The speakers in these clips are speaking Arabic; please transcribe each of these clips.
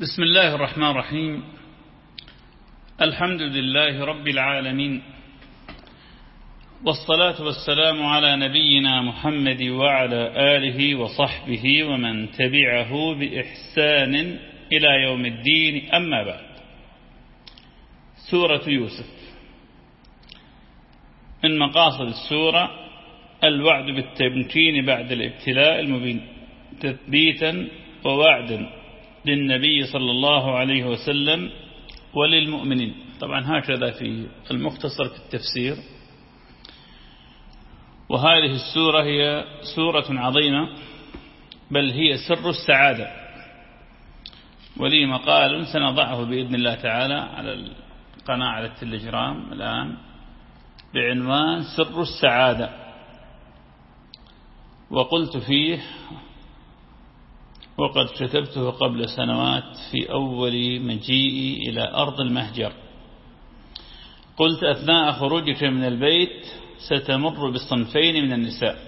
بسم الله الرحمن الرحيم. الحمد لله رب العالمين. والصلاة والسلام على نبينا محمد وعلى آله وصحبه ومن تبعه بإحسان إلى يوم الدين. أما بعد سورة يوسف. من مقاصد السورة الوعد بالتمكين بعد الابتلاء المبين. تثبيتا ووعدا. للنبي صلى الله عليه وسلم وللمؤمنين. طبعا هكذا في المختصر في التفسير. وهذه السورة هي سورة عظيمة بل هي سر السعادة. ولي مقال سنضعه بإذن الله تعالى على القناة على التلجرام الآن بعنوان سر السعادة. وقلت فيه وقد كتبته قبل سنوات في أول مجيئي إلى أرض المهجر. قلت أثناء خروجك من البيت ستمر بالصنفين من النساء.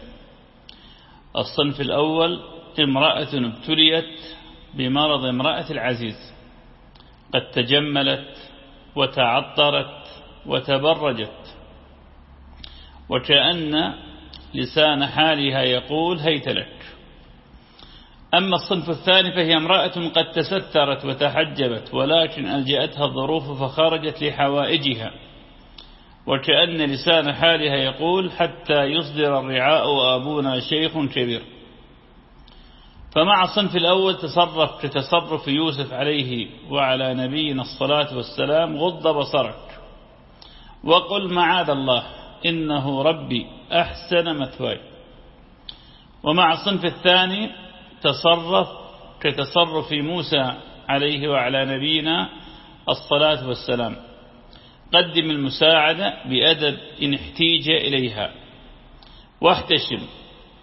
الصنف الأول امرأة ابتليت بمرض امرأة العزيز. قد تجملت وتعطرت وتبرجت. وكأن لسان حالها يقول هيت لك. أما الصنف الثاني فهي امرأة قد تسترت وتحجبت ولكن ألجأتها الظروف فخرجت لحوائجها. وكأن لسان حالها يقول حتى يصدر الرعاء وأبونا شيخ كبير. فمع الصنف الأول تصرف كتصرف يوسف عليه وعلى نبينا الصلاة والسلام غض بصرك. وقل معاذ الله إنه ربي أحسن مثواي. ومع الصنف الثاني تصرف كتصرف موسى عليه وعلى نبينا الصلاة والسلام. قدم المساعدة بأدب إن احتيج إليها. واحتشم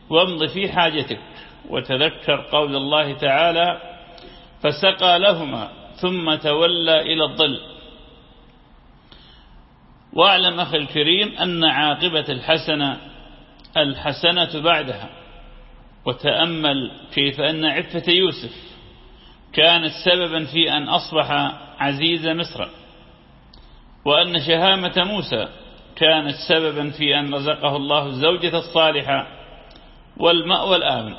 وامض في حاجتك وتذكر قول الله تعالى فسقى لهما ثم تولى إلى الظل واعلم أخي الكريم أن عاقبة الحسنة الحسنة بعدها. وتأمل كيف أن عفة يوسف كانت سببا في أن أصبح عزيز مصر وأن شهامة موسى كانت سببا في أن رزقه الله الزوجة الصالحة والمأوى الآمن.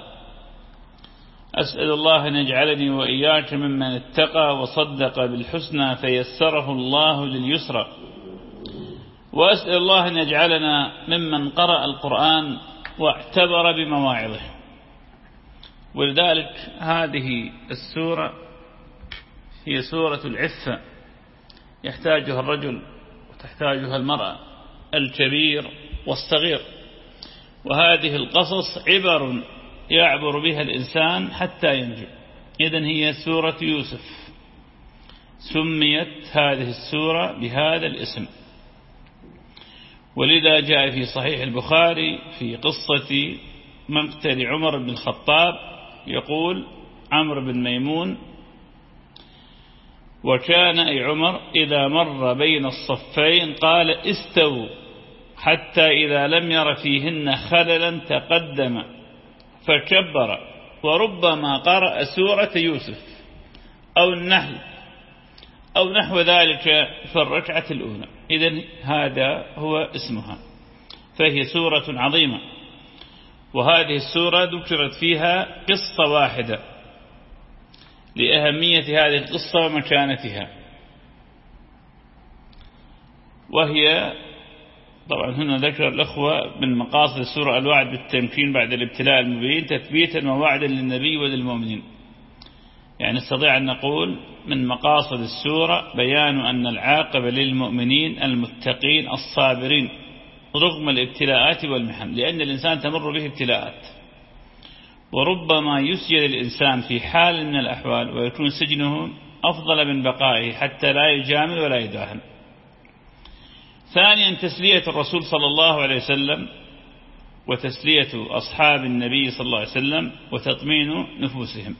أسأل الله أن يجعلني وإياك ممن اتقى وصدق بالحسنى فيسره الله لليسرى وأسأل الله أن يجعلنا ممن قرأ القرآن واعتبر بمواعظه. ولذلك هذه السورة هي سورة العفة. يحتاجها الرجل وتحتاجها المرأة الكبير والصغير. وهذه القصص عبر يعبر بها الإنسان حتى ينجو إذن هي سورة يوسف. سميت هذه السورة بهذا الاسم. ولذا جاء في صحيح البخاري في قصة مقتل عمر بن الخطاب يقول عمرو بن ميمون وكان أي عمر إذا مر بين الصفين قال استووا حتى إذا لم ير فيهن خللا تقدم فكبر وربما قرأ سورة يوسف أو النحل أو نحو ذلك في الركعة الأولى. إذن هذا هو اسمها فهي سورة عظيمة. وهذه السورة ذكرت فيها قصة واحدة لأهمية هذه القصة ومكانتها. وهي طبعا هنا ذكر الأخوة من مقاصد السورة الوعد بالتمكين بعد الابتلاء المبين تثبيتا ووعدا للنبي وللمؤمنين. يعني نستطيع أن نقول من مقاصد السورة بيان أن العاقبة للمؤمنين المتقين الصابرين. رغم الابتلاءات والمحن لأن الإنسان تمر به ابتلاءات. وربما يسجد الإنسان في حال من الأحوال ويكون سجنه أفضل من بقائه حتى لا يجامل ولا يداهن. ثانيا تسلية الرسول صلى الله عليه وسلم وتسلية أصحاب النبي صلى الله عليه وسلم وتطمين نفوسهم.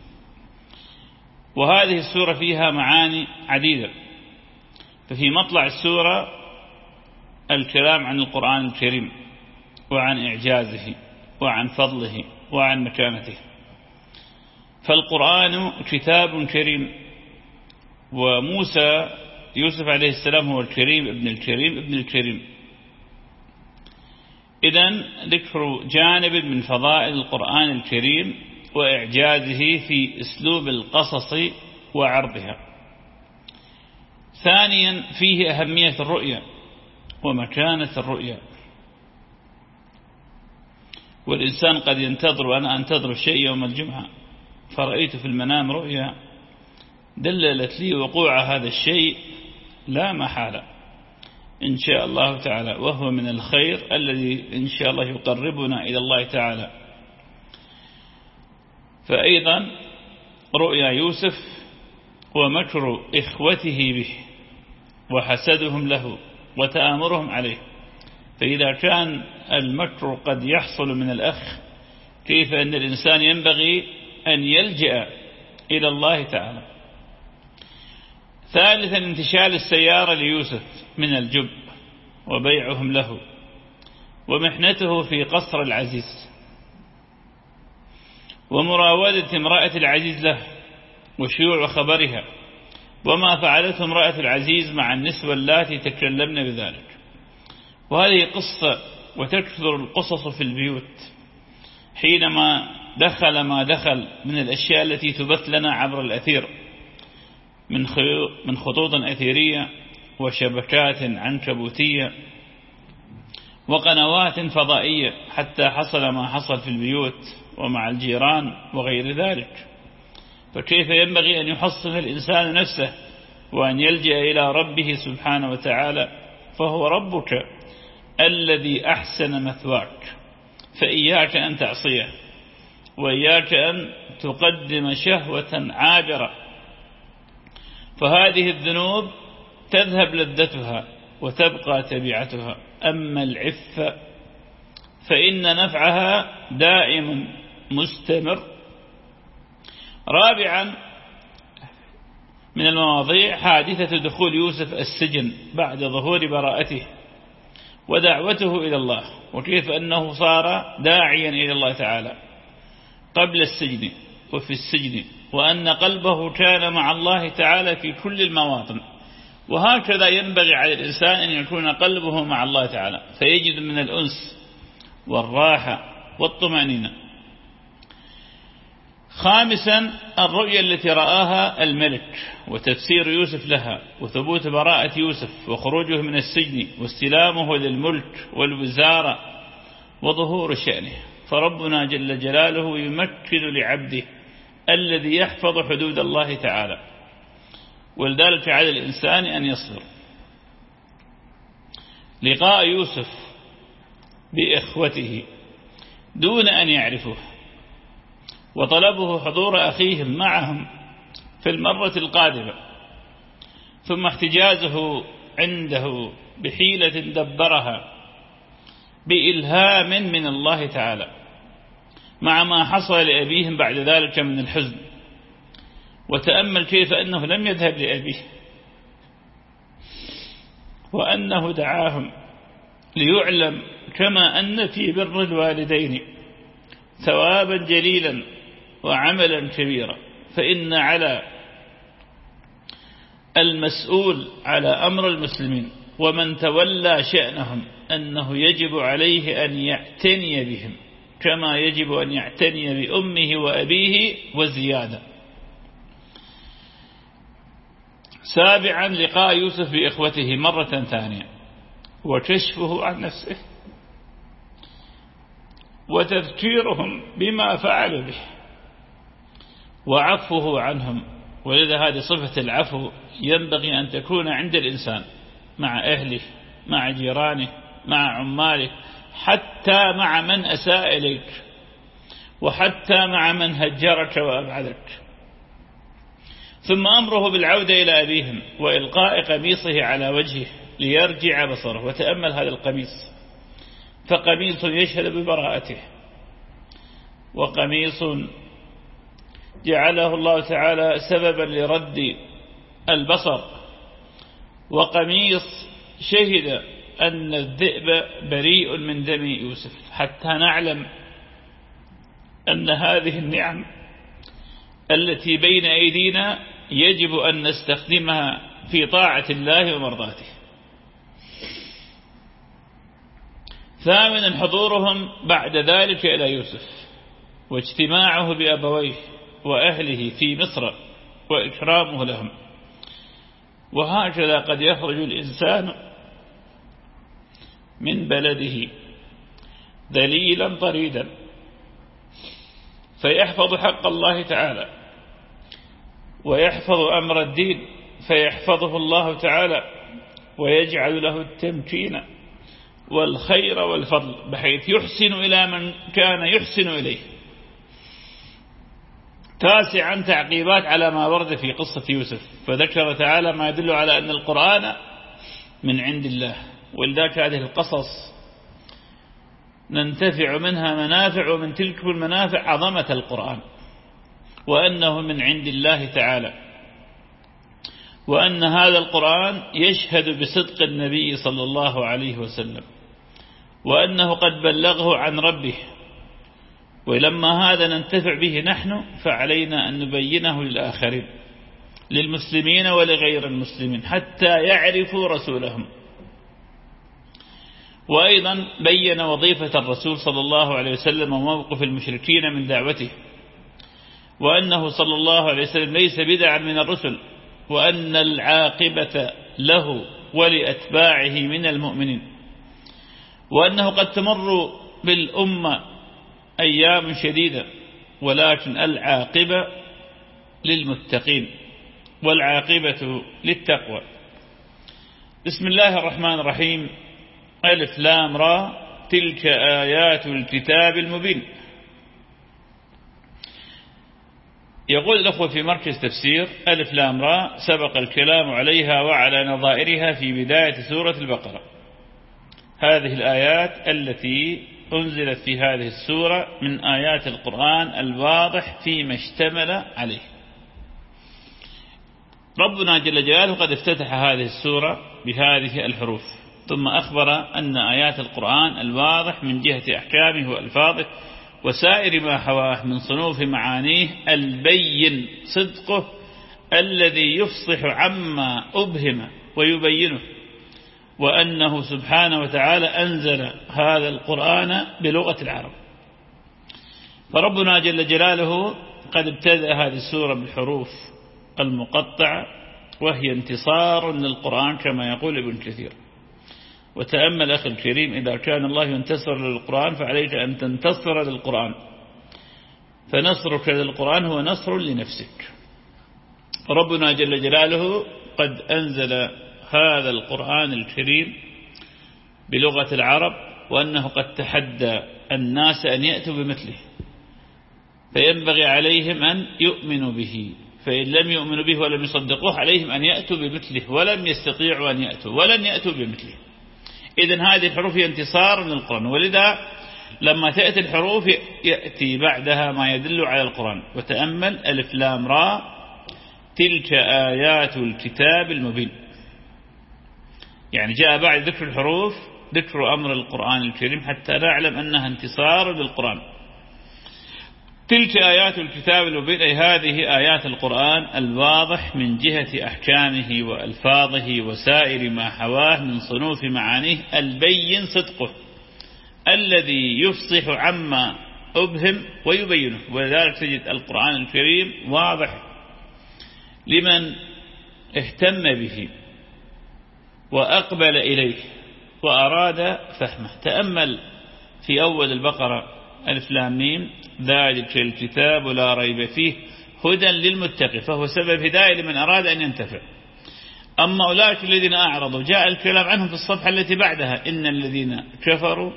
وهذه السورة فيها معاني عديدة. ففي مطلع السورة الكلام عن القرآن الكريم وعن إعجازه وعن فضله وعن مكانته. فالقرآن كتاب كريم وموسى يوسف عليه السلام هو الكريم ابن الكريم ابن الكريم. إذا ذكر جانب من فضائل القرآن الكريم وإعجازه في أسلوب القصص وعرضها. ثانيا فيه أهمية الرؤية. ومكانة الرؤية والإنسان قد ينتظر وأنا أنتظر شيء يوم الجمعة. فرأيت في المنام رؤيا دللت لي وقوع هذا الشيء لا محالة. إن شاء الله تعالى. وهو من الخير الذي إن شاء الله يقربنا إلى الله تعالى. فأيضا رؤيا يوسف ومكر إخوته به وحسدهم له. وتآمرهم عليه. فإذا كان المكر قد يحصل من الأخ كيف أن الإنسان ينبغي أن يلجأ إلى الله تعالى؟ ثالثا انتشال السيارة ليوسف من الجب وبيعهم له ومحنته في قصر العزيز. ومراودة امرأة العزيز له وشيوع خبرها. وما فعلته امرأة العزيز مع النسوة اللاتي تكلمن بذلك. وهذه قصة وتكثر القصص في البيوت حينما دخل ما دخل من الأشياء التي تبث لنا عبر الأثير من من خطوط أثيرية وشبكات عنكبوتية وقنوات فضائية حتى حصل ما حصل في البيوت ومع الجيران وغير ذلك. فكيف ينبغي أن يحصن الإنسان نفسه وأن يلجأ إلى ربه سبحانه وتعالى فهو ربك الذي أحسن مثواك فإياك أن تعصيه وإياك أن تقدم شهوة عابرة. فهذه الذنوب تذهب لذتها وتبقى تبعتها. أما العفة فإن نفعها دائم مستمر رابعا من المواضيع حادثة دخول يوسف السجن بعد ظهور براءته ودعوته إلى الله وكيف أنه صار داعيا إلى الله تعالى قبل السجن وفي السجن وأن قلبه كان مع الله تعالى في كل المواطن. وهكذا ينبغي على الإنسان أن يكون قلبه مع الله تعالى فيجد من الأنس والراحة والطمأنينة. خامسا الرؤيا التي رآها الملك وتفسير يوسف لها وثبوت براءة يوسف وخروجه من السجن واستلامه للملك والوزارة وظهور شأنه. فربنا جل جلاله يمكن لعبده الذي يحفظ حدود الله تعالى. ولذلك على الإنسان أن يصبر. لقاء يوسف بإخوته دون أن يعرفوه وطلبه حضور أخيهم معهم في المرة القادمة ثم احتجازه عنده بحيلة دبرها بإلهام من الله تعالى مع ما حصل لأبيهم بعد ذلك من الحزن وتأمل كيف أنه لم يذهب لأبيه وأنه دعاهم ليعلم كما أن في بر الوالدين ثوابا جليلا وعملا كبيرا. فإن على المسؤول على أمر المسلمين ومن تولى شأنهم أنه يجب عليه أن يعتني بهم كما يجب أن يعتني بأمه وأبيه وزيادة. سابعا لقاء يوسف بإخوته مرة ثانية وكشفه عن نفسه وتذكيرهم بما فعل به. وعفوه عنهم. ولذا هذه صفة العفو ينبغي أن تكون عند الإنسان مع أهله مع جيرانه مع عماله حتى مع من أساء إليك وحتى مع من هجرك وأبعدك. ثم أمره بالعودة إلى أبيهم وإلقاء قميصه على وجهه ليرجع بصره. وتأمل هذا القميص. فقميص يشهد ببراءته وقميص جعله الله تعالى سببا لرد البصر. وقميص شهد أن الذئب بريء من دم يوسف. حتى نعلم أن هذه النعم التي بين أيدينا يجب أن نستخدمها في طاعة الله ومرضاته. ثامنا حضورهم بعد ذلك إلى يوسف واجتماعه بأبويه. وأهله في مصر وإكرامه لهم. وهكذا قد يخرج الإنسان من بلده ذليلا طريدا. فيحفظ حق الله تعالى ويحفظ أمر الدين فيحفظه الله تعالى ويجعل له التمكين والخير والفضل بحيث يحسن إلى من كان يحسن إليه. تاسعا تعقيبات على ما ورد في قصة يوسف. فذكر تعالى ما يدل على أن القرآن من عند الله ولذلك هذه القصص ننتفع منها منافع ومن تلك المنافع عظمة القرآن. وأنه من عند الله تعالى. وأن هذا القرآن يشهد بصدق النبي صلى الله عليه وسلم. وأنه قد بلغه عن ربه. ولما هذا ننتفع به نحن فعلينا أن نبينه للآخرين للمسلمين ولغير المسلمين حتى يعرفوا رسولهم. وأيضا بين وظيفة الرسول صلى الله عليه وسلم وموقف المشركين من دعوته وأنه صلى الله عليه وسلم ليس بدعا من الرسل وأن العاقبة له ولأتباعه من المؤمنين وأنه قد تمر بالأمة أيام شديدة ولكن العاقبة للمتقين والعاقبة للتقوى. بسم الله الرحمن الرحيم. ألف لام را تلك آيات الكتاب المبين. يقول الأخوة في مركز تفسير ألف لام را سبق الكلام عليها وعلى نظائرها في بداية سورة البقرة. هذه الآيات التي أنزلت في هذه السورة من آيات القرآن الواضح فيما اشتمل عليه. ربنا جل جلاله قد افتتح هذه السورة بهذه الحروف ثم أخبر أن آيات القرآن الواضح من جهة أحكامه وألفاظه وسائر ما حواه من صنوف معانيه البين صدقه الذي يفصح عما أبهم ويبينه. وأنه سبحانه وتعالى أنزل هذا القرآن بلغة العرب. فربنا جل جلاله قد ابتدأ هذه السورة بالحروف المقطعة وهي انتصار للقرآن كما يقول ابن كثير. وتأمل أخي الكريم إذا كان الله ينتصر للقرآن فعليك أن تنتصر للقرآن. فنصرك للقرآن هو نصر لنفسك. ربنا جل جلاله قد أنزل هذا القرآن الكريم بلغة العرب وأنه قد تحدى الناس أن يأتوا بمثله فينبغي عليهم أن يؤمنوا به فإن لم يؤمنوا به ولم يصدقوه عليهم أن يأتوا بمثله ولم يستطيعوا أن يأتوا ولن يأتوا بمثله. إذن هذه الحروف انتصار للقرآن ولذا لما تأتي الحروف يأتي بعدها ما يدل على القرآن. وتأمل ألف لام را تلك آيات الكتاب المبين. يعني جاء بعد ذكر الحروف ذكر أمر القرآن الكريم حتى نعلم أنها انتصار للقرآن تلك آيات الكتاب المبين أي هذه آيات القرآن الواضح من جهة أحكامه وألفاظه وسائر ما حواه من صنوف معانيه البين صدقه الذي يفصح عما أبهم ويبينه. ولذلك تجد القرآن الكريم واضح لمن اهتم به. وأقبل إليه وأراد فهمه. تأمل في أول البقرة ألف لامين ذلك الكتاب لا ريب فيه. هدى للمتقي فهو سبب هداية لمن أراد أن ينتفع. أما أولئك الذين أعرضوا جاء الكلام عنهم في الصفحة التي بعدها. إن الذين كفروا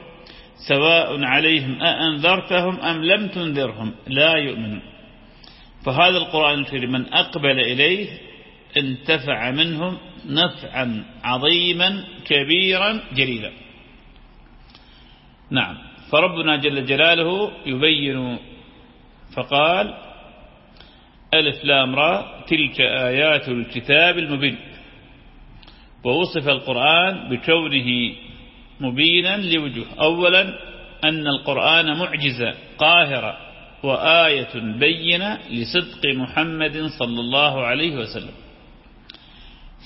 سواء عليهم أأنذرتهم أم لم تنذرهم لا يؤمنون. فهذا القرآن الكريم من أقبل إليه انتفع منهم نفعا عظيما كبيرا جليلا. نعم. فربنا جل جلاله يبين فقال ألف لام را تلك آيات الكتاب المبين. ووصف القرآن بكونه مبينا لوجوه أولا أن القرآن معجزة قاهرة وآية بينة لصدق محمد صلى الله عليه وسلم.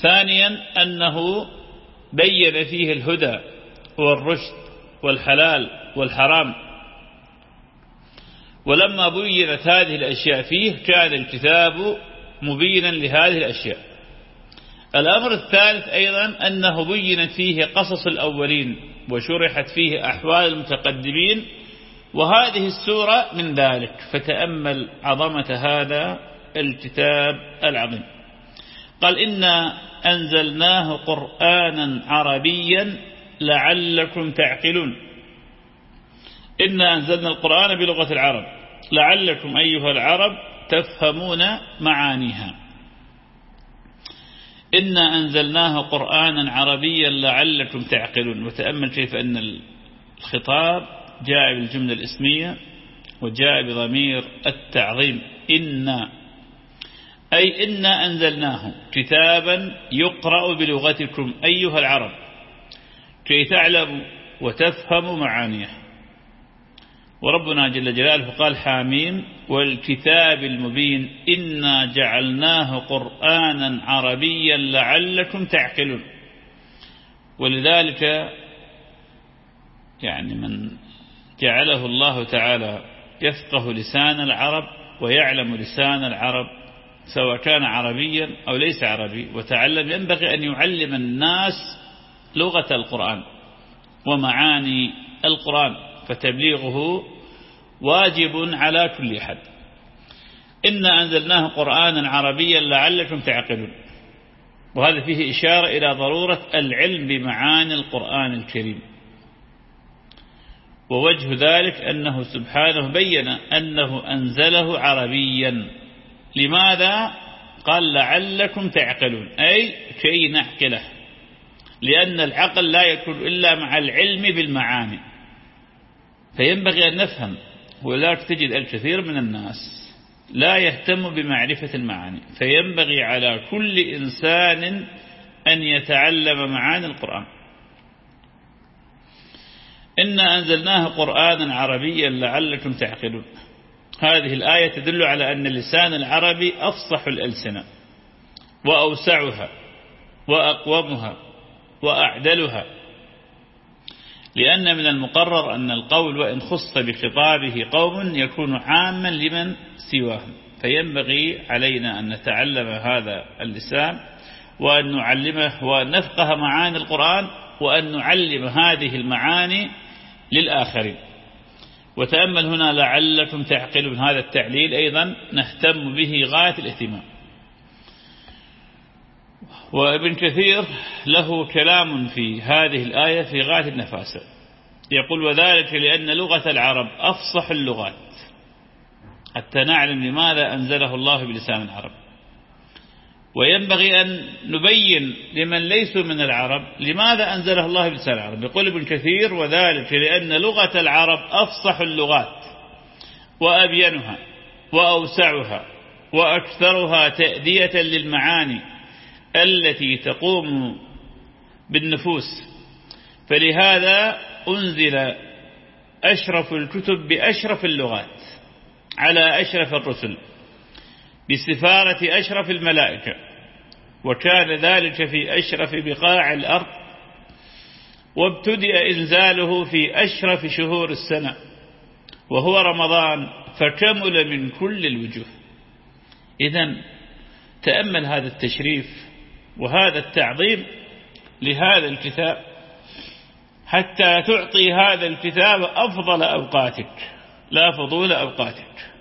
ثانيا أنه بين فيه الهدى والرشد والحلال والحرام. ولما بينت هذه الأشياء فيه كان الكتاب مبينا لهذه الأشياء. الأمر الثالث أيضا أنه بينت فيه قصص الأولين وشرحت فيه أحوال المتقدمين وهذه السورة من ذلك. فتأمل عظمة هذا الكتاب العظيم. قال إنا أنزلناه قرآنا عربيا لعلكم تعقلون. إنا أنزلنا القرآن بلغة العرب. لعلكم أيها العرب تفهمون معانيها. إنا أنزلناه قرآنا عربيا لعلكم تعقلون. وتأمل كيف أن الخطاب جاء بالجملة الإسمية وجاء بضمير التعظيم. إنا أي إنا أنزلناه كتابا يقرأ بلغتكم أيها العرب. كي تعلموا وتفهموا معانيه. وربنا جل جلاله قال حاميم والكتاب المبين إنا جعلناه قرآنا عربيا لعلكم تعقلون. ولذلك يعني من جعله الله تعالى يفقه لسان العرب ويعلم لسان العرب سواء كان عربيا أو ليس عربي وتعلم ينبغي أن يعلم الناس لغة القرآن ومعاني القرآن فتبليغه واجب على كل أحد. إنا أنزلناه قرآنا عربيا لعلكم تعقلون. وهذا فيه إشارة إلى ضرورة العلم بمعاني القرآن الكريم. ووجه ذلك أنه سبحانه بين أنه أنزله عربيا. لماذا؟ قال لعلكم تعقلون. أي كي نعقله. لأن العقل لا يكون إلا مع العلم بالمعاني. فينبغي أن نفهم. ولذلك تجد الكثير من الناس لا يهتم بمعرفة المعاني. فينبغي على كل إنسان أن يتعلم معاني القرآن. إنا أنزلناه قرآنا عربيا لعلكم تعقلون. هذه الآية تدل على أن اللسان العربي أفصح الألسنة وأوسعها وأقومها وأعدلها لأن من المقرر أن القول وإن خص بخطابه قوم يكون عاما لمن سواهم. فينبغي علينا أن نتعلم هذا اللسان وأن نعلمه وأن نفقه معاني القرآن وأن نعلم هذه المعاني للآخرين. وتأمل هنا لعلكم تعقلون. هذا التعليل أيضا نهتم به غاية الاهتمام. وابن كثير له كلام في هذه الآية في غاية النفاسة. يقول وذلك لأن لغة العرب أفصح اللغات. حتى نعلم لماذا أنزله الله بلسان العرب. وينبغي أن نبين لمن ليسوا من العرب لماذا أنزله الله بلسان العرب. يقول ابن كثير وذلك لأن لغة العرب أفصح اللغات وأبينها وأوسعها وأكثرها تأدية للمعاني التي تقوم بالنفوس. فلهذا أنزل أشرف الكتب بأشرف اللغات على أشرف الرسل بسفارة أشرف الملائكة. وكان ذلك في أشرف بقاع الأرض وابتدأ إنزاله في أشرف شهور السنة وهو رمضان فكمل من كل الوجوه. إذا تأمل هذا التشريف وهذا التعظيم لهذا الكتاب حتى تعطي هذا الكتاب أفضل أوقاتك لا فضول أوقاتك.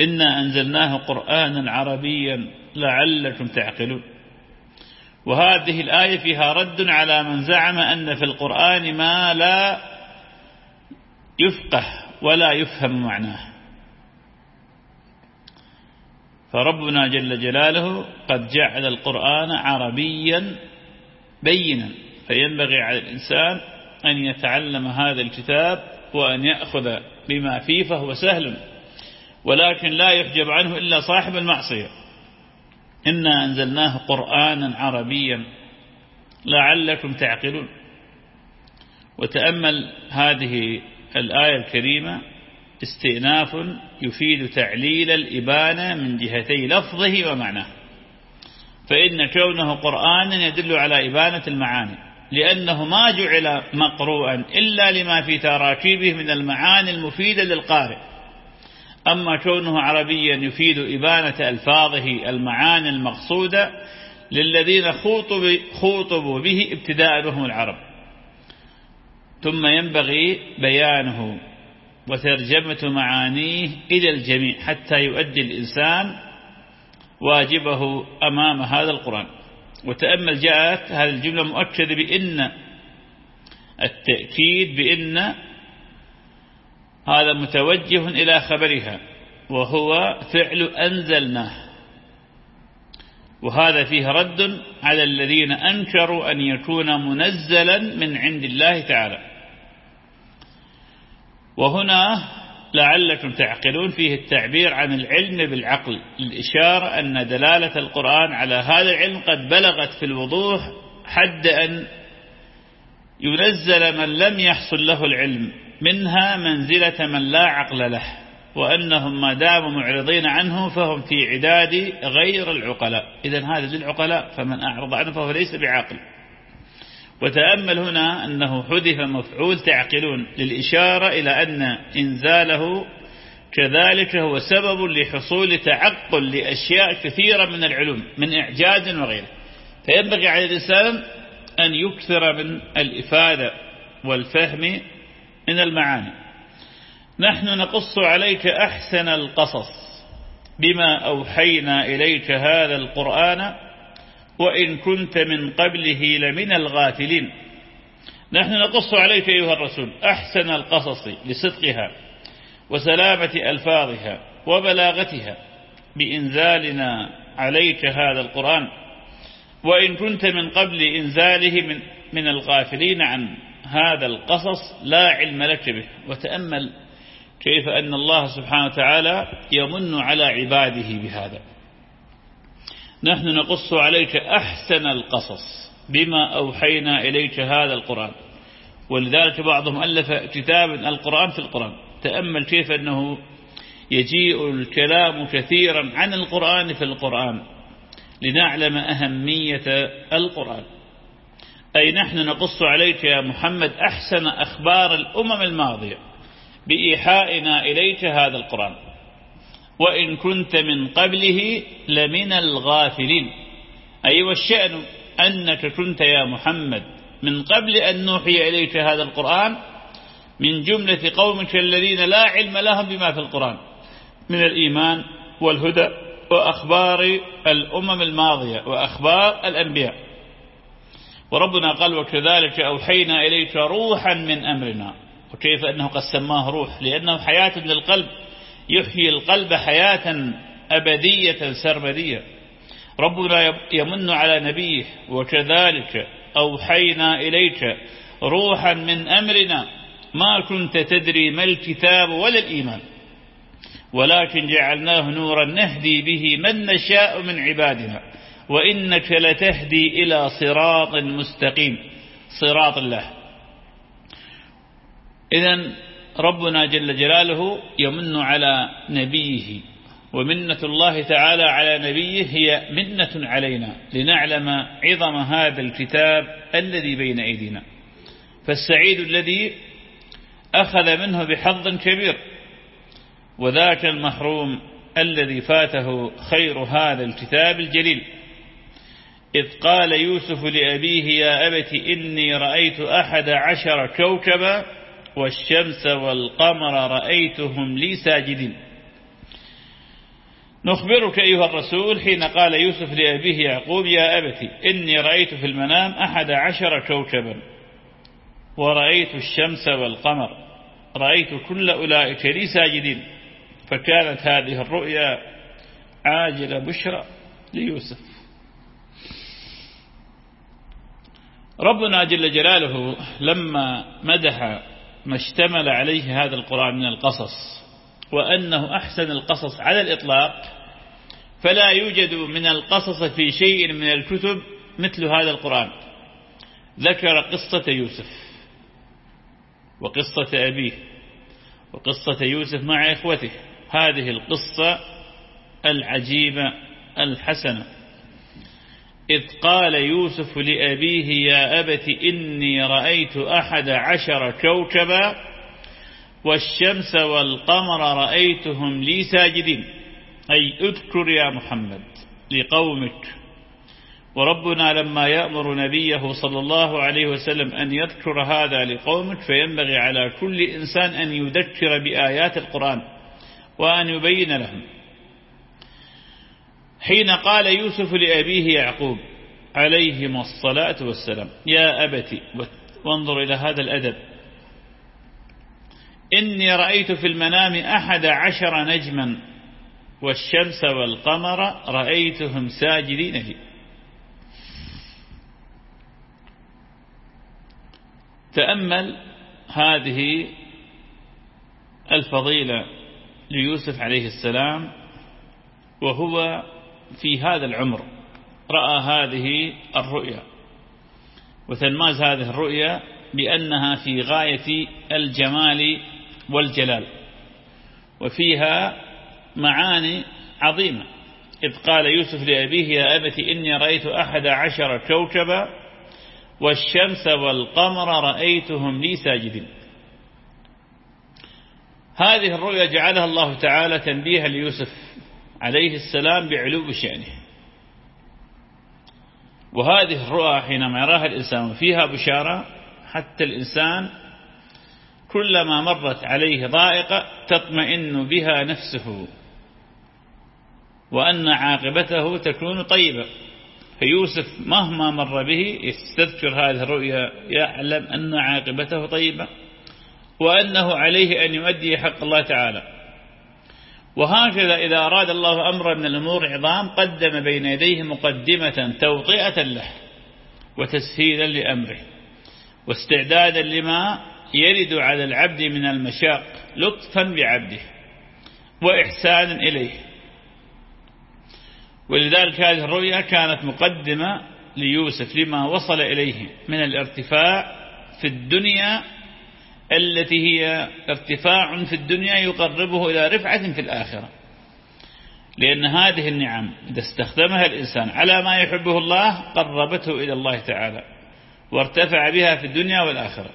إنا أنزلناه قرآنا عربيا لعلكم تعقلون. وهذه الآية فيها رد على من زعم أن في القرآن ما لا يفقه ولا يفهم معناه. فربنا جل جلاله قد جعل القرآن عربيا بينا فينبغي على الإنسان أن يتعلم هذا الكتاب وأن يأخذ بما فيه فهو سهل. ولكن لا يحجب عنه إلا صاحب المعصية. إنا أنزلناه قرآنا عربيا لعلكم تعقلون. وتأمل هذه الآية الكريمة استئناف يفيد تعليل الإبانة من جهتي لفظه ومعناه. فإن كونه قرآنا يدل على إبانة المعاني لأنه ما جعل مقروءا إلا لما في تراكيبه من المعاني المفيدة للقارئ. أما كونه عربيا يفيد إبانة ألفاظه المعاني المقصودة للذين خوطبوا به ابتداء لهم العرب. ثم ينبغي بيانه وترجمة معانيه إلى الجميع حتى يؤدي الإنسان واجبه أمام هذا القرآن. وتأمل جاءت هذه الجملة مؤكدة بإن التأكيد بإن هذا متوجه إلى خبرها وهو فعل أنزلناه. وهذا فيه رد على الذين أنكروا أن يكون منزلا من عند الله تعالى. وهنا لعلكم تعقلون فيه التعبير عن العلم بالعقل. الإشارة أن دلالة القرآن على هذا العلم قد بلغت في الوضوح حد أن ينزل من لم يحصل له العلم. منها منزلة من لا عقل له وأنهم ما داموا معرضين عنه فهم في عداد غير العقلاء. إذا هذا للعقلاء فمن أعرض عنه فهو ليس بعاقل. وتأمل هنا أنه حذف مفعول تعقلون للإشارة إلى أن إنزاله كذلك هو سبب لحصول تعقل لأشياء كثيرة من العلوم من إعجاز وغيره. فينبغي على الإنسان أن يكثر من الإفادة والفهم من المعاني. نحن نقص عليك أحسن القصص بما أوحينا إليك هذا القرآن وإن كنت من قبله لمن الغافلين. نحن نقص عليك أيها الرسول أحسن القصص لصدقها وسلامة ألفاظها وبلاغتها بإنزالنا عليك هذا القرآن. وإن كنت من قبل إنزاله من, من الغافلين عن هذا القصص لا علم لك به. وتأمل كيف أن الله سبحانه وتعالى يمن على عباده بهذا. نحن نقص عليك أحسن القصص بما أوحينا إليك هذا القرآن. ولذلك بعضهم ألف كتابا القرآن في القرآن. تأمل كيف أنه يجيء الكلام كثيرا عن القرآن في القرآن لنعلم أهمية القرآن. أي نحن نقص عليك يا محمد أحسن أخبار الأمم الماضية بإيحائنا إليك هذا القرآن. وإن كنت من قبله لمن الغافلين. أي والشأن أنك كنت يا محمد من قبل أن نوحي إليك هذا القرآن من جملة قومك الذين لا علم لهم بما في القرآن. من الإيمان والهدى وأخبار الأمم الماضية وأخبار الأنبياء. وربنا قال وكذلك أوحينا إليك روحا من أمرنا. وكيف أنه قد سماه روح؟ لأنه حياة للقلب. يحيي القلب حياة أبدية سرمدية. ربنا يمن على نبيه. وكذلك أوحينا إليك روحا من أمرنا. ما كنت تدري ما الكتاب ولا الإيمان. ولكن جعلناه نورا نهدي به من نشاء من عبادنا. وإنك لتهدي إلى صراط مستقيم. صراط الله. إذن ربنا جل جلاله يمن على نبيه ومنة الله تعالى على نبيه هي منة علينا لنعلم عظم هذا الكتاب الذي بين أيدينا. فالسعيد الذي أخذ منه بحظ كبير وذاك المحروم الذي فاته خير هذا الكتاب الجليل. إذ قال يوسف لأبيه يا أبت إني رأيت أحد عشر كوكبا والشمس والقمر رأيتهم لي ساجدين. نخبرك أيها الرسول حين قال يوسف لأبيه يعقوب يا أبتي إني رأيت في المنام أحد عشر كوكبا ورأيت الشمس والقمر رأيت كل أولئك لي ساجدين. فكانت هذه الرؤيا عاجل بشرى ليوسف. ربنا جل جلاله لما مدح ما اشتمل عليه هذا القرآن من القصص وأنه أحسن القصص على الإطلاق فلا يوجد من القصص في شيء من الكتب مثل هذا القرآن. ذكر قصة يوسف وقصة أبيه وقصة يوسف مع إخوته. هذه القصة العجيبة الحسنة. إذ قال يوسف لأبيه يا أبت إني رأيت أحد عشر كوكبا والشمس والقمر رأيتهم لي ساجدين. أي اذكر يا محمد لقومك. وربنا لما يأمر نبيه صلى الله عليه وسلم أن يذكر هذا لقومك فينبغي على كل إنسان أن يذكر بآيات القرآن وأن يبين لهم. حين قال يوسف لأبيه يعقوب عليهما الصلاة والسلام يا أبت وانظر إلى هذا الأدب. إني رأيت في المنام أحد عشر نجما والشمس والقمر رأيتهم ساجدين لي تأمل هذه الفضيلة ليوسف عليه السلام وهو في هذا العمر رأى هذه الرؤيا وتنماز هذه الرؤيا بأنها في غاية الجمال والجلال وفيها معاني عظيمة. إذ قال يوسف لأبيه يا أبت إني رأيت أحد عشر كوكبا والشمس والقمر رأيتهم لي ساجدين. هذه الرؤيا جعلها الله تعالى تنبيها ليوسف. عليه السلام بعلو شأنه. وهذه الرؤى حينما يراها الإنسان فيها بشارة حتى الإنسان كلما مرت عليه ضائقة تطمئن بها نفسه وأن عاقبته تكون طيبة. فيوسف مهما مر به يستذكر هذه الرؤيا يعلم أن عاقبته طيبة وأنه عليه أن يؤدي حق الله تعالى. وهكذا إذا أراد الله أمرا من الأمور عظام قدم بين يديه مقدمة توطئة له وتسهيلا لأمره واستعدادا لما يرد على العبد من المشاق لطفا بعبده وإحسانا إليه. ولذلك هذه الرؤيا كانت مقدمة ليوسف لما وصل إليه من الارتفاع في الدنيا التي هي ارتفاع في الدنيا يقربه إلى رفعة في الآخرة. لأن هذه النعم إذا استخدمها الإنسان على ما يحبه الله قربته إلى الله تعالى وارتفع بها في الدنيا والآخرة.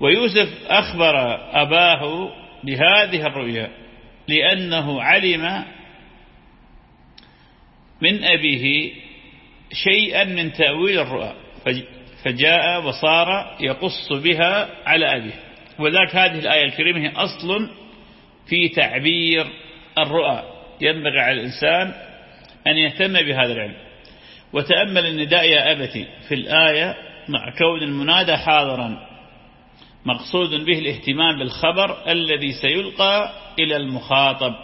ويوسف أخبر أباه بهذه الرؤيا لأنه علم من أبيه شيئا من تأويل الرؤى. فجاء وصار يقص بها على أبيه. وذلك هذه الآية الكريمة هي أصل في تعبير الرؤى. ينبغي على الإنسان أن يهتم بهذا العلم. وتأمل النداء يا أبتي في الآية مع كون المنادى حاضرا. مقصود به الاهتمام بالخبر الذي سيلقى إلى المخاطب.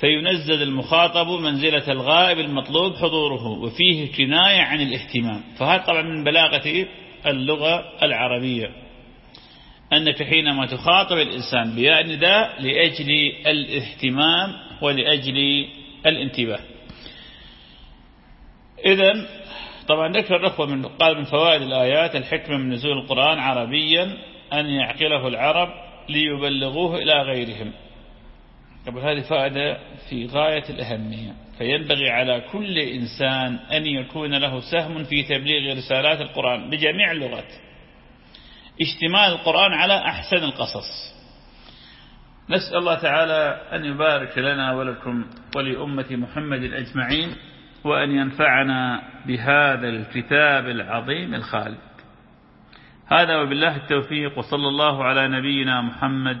فينزل المخاطب منزلة الغائب المطلوب حضوره وفيه كناية عن الاهتمام. فهذا طبعا من بلاغة اللغة العربية. أنك حينما تخاطب الإنسان بياء النداء لأجل الاهتمام ولأجل الانتباه. إذا طبعا ذكر الأخوة من قال من فوائد الآيات الحكمة من نزول القرآن عربيا أن يعقله العرب ليبلغوه إلى غيرهم. قبل هذه فائدة في غاية الأهمية فينبغي على كل إنسان أن يكون له سهم في تبليغ رسالات القرآن بجميع اللغات. اشتمال القرآن على أحسن القصص. نسأل الله تعالى أن يبارك لنا ولكم ولأمة محمد أجمعين وأن ينفعنا بهذا الكتاب العظيم الخالد هذا وبالله التوفيق وصلى الله على نبينا محمد